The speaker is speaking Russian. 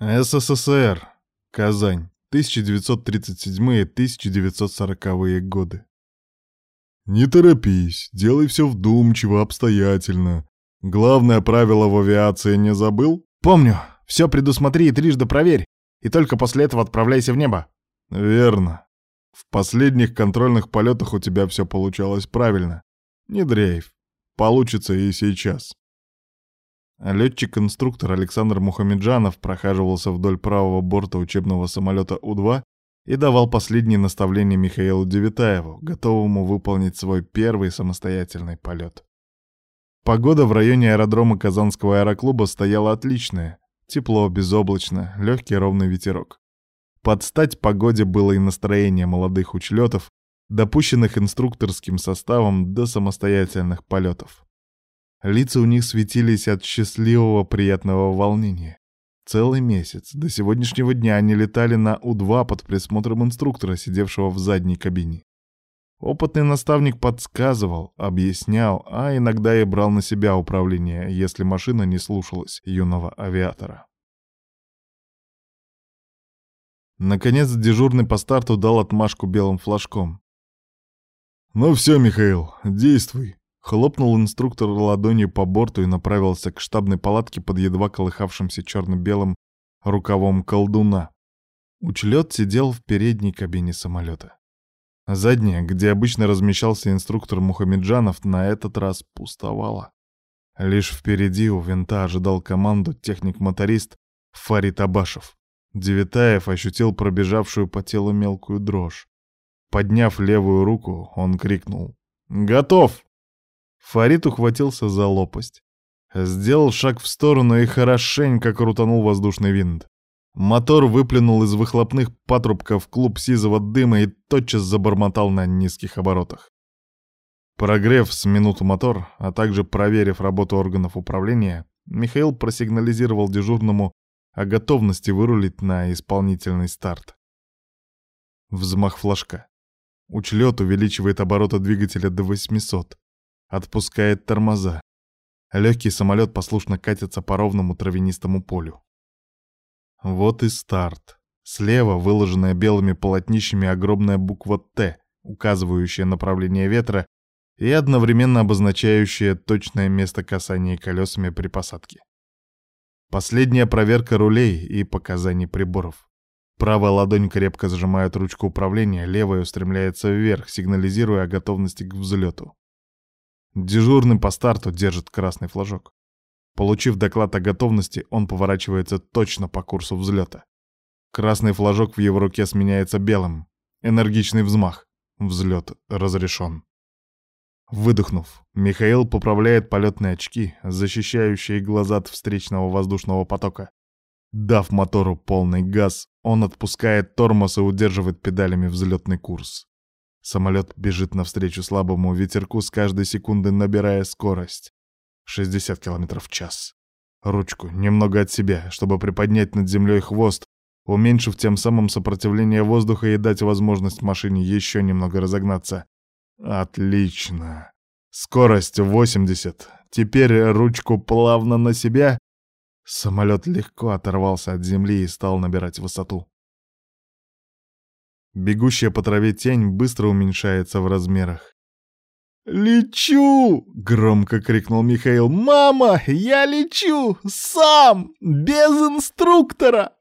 СССР. Казань. 1937-1940 годы. Не торопись, делай все вдумчиво, обстоятельно. Главное правило в авиации не забыл? Помню. Все предусмотри и трижды проверь. И только после этого отправляйся в небо. Верно. В последних контрольных полетах у тебя все получалось правильно. Не дрейф. Получится и сейчас. Летчик-инструктор Александр Мухамеджанов прохаживался вдоль правого борта учебного самолета У-2 и давал последние наставления Михаилу Девитаеву, готовому выполнить свой первый самостоятельный полет. Погода в районе аэродрома Казанского аэроклуба стояла отличная. Тепло, безоблачно, легкий ровный ветерок. Под стать погоде было и настроение молодых учлетов, допущенных инструкторским составом до самостоятельных полетов. Лица у них светились от счастливого приятного волнения. Целый месяц, до сегодняшнего дня они летали на У-2 под присмотром инструктора, сидевшего в задней кабине. Опытный наставник подсказывал, объяснял, а иногда и брал на себя управление, если машина не слушалась юного авиатора. Наконец дежурный по старту дал отмашку белым флажком. «Ну все, Михаил, действуй. Хлопнул инструктор ладонью по борту и направился к штабной палатке под едва колыхавшимся черно-белым рукавом колдуна. Учлет сидел в передней кабине самолета. Задняя, где обычно размещался инструктор Мухамеджанов, на этот раз пустовала. Лишь впереди у винта ожидал команду техник-моторист Фарид Абашев. Девятаев ощутил пробежавшую по телу мелкую дрожь. Подняв левую руку, он крикнул «Готов!» Фарид ухватился за лопасть. Сделал шаг в сторону и хорошенько крутанул воздушный винт. Мотор выплюнул из выхлопных патрубков клуб сизого дыма и тотчас забормотал на низких оборотах. Прогрев с минуту мотор, а также проверив работу органов управления, Михаил просигнализировал дежурному о готовности вырулить на исполнительный старт. Взмах флажка. Учлет увеличивает обороты двигателя до 800 отпускает тормоза. Легкий самолет послушно катится по ровному травянистому полю. Вот и старт. Слева выложенная белыми полотнищами огромная буква «Т», указывающая направление ветра и одновременно обозначающая точное место касания колесами при посадке. Последняя проверка рулей и показаний приборов. Правая ладонь крепко сжимает ручку управления, левая устремляется вверх, сигнализируя о готовности к взлету. Дежурный по старту держит красный флажок. Получив доклад о готовности, он поворачивается точно по курсу взлета. Красный флажок в его руке сменяется белым. Энергичный взмах. Взлет разрешен. Выдохнув, Михаил поправляет полетные очки, защищающие глаза от встречного воздушного потока. Дав мотору полный газ, он отпускает тормоз и удерживает педалями взлетный курс. Самолет бежит навстречу слабому ветерку с каждой секунды набирая скорость. 60 км в час. Ручку немного от себя, чтобы приподнять над землей хвост, уменьшив тем самым сопротивление воздуха и дать возможность машине еще немного разогнаться. Отлично. Скорость 80. Теперь ручку плавно на себя. Самолет легко оторвался от земли и стал набирать высоту. Бегущая по траве тень быстро уменьшается в размерах. «Лечу!» — громко крикнул Михаил. «Мама, я лечу! Сам! Без инструктора!»